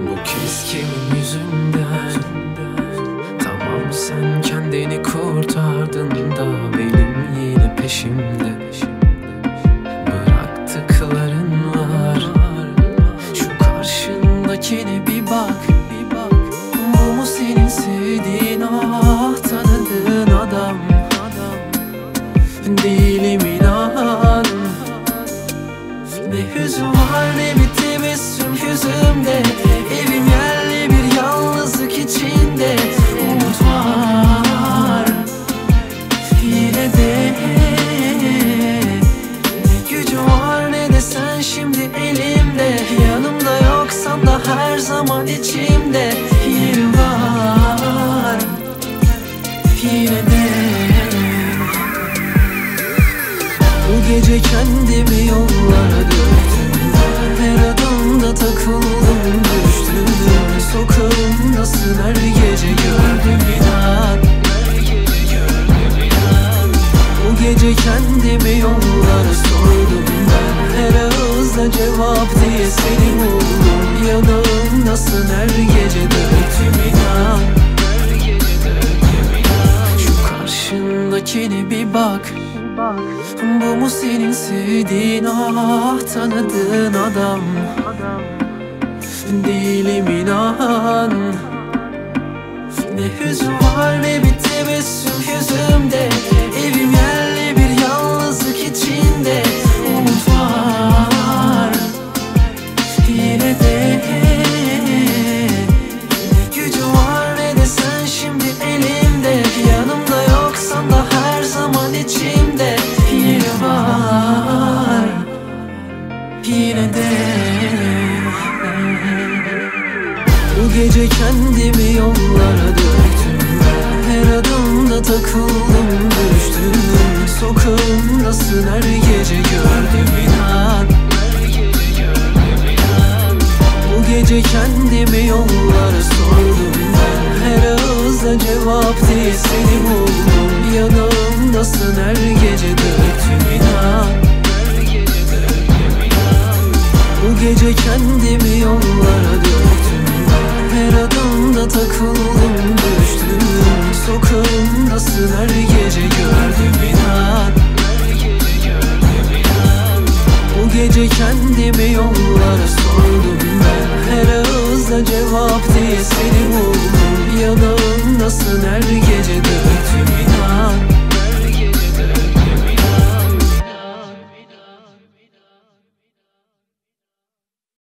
Bu kez kimin yüzünden. Tamam sen kendini kurtardın da Benim yine peşimde. Bıraktıkların var. Şu karşındakini bir bak. Bu mu senin sevdiğin? Ah tanıdığın adam. Değilim inan Ne hüzün var ne bir tebessüm yüzümde içimde Yerim var. Yine de. Bu gece kendimi yollara döktüm. Her adımda takıldım cevap diye seni buldum. Yanağımdasın her gece döktüm inan Şu karşındakine bir bak. Bu mu senin sevdiğin? Ah tanıdığın adam. Değilim inan Ne hüzün var ne gece kendimi yollara döktüm. Her adımda takıldım düştüm Sokağımdasın her gece gördüm inan. Bu gece kendimi yollara sordum. Her ağızda cevap diye seni gece kendimi yollara sordum ben. Her ağızda cevap diye seni buldum. Yanağımdasın her inan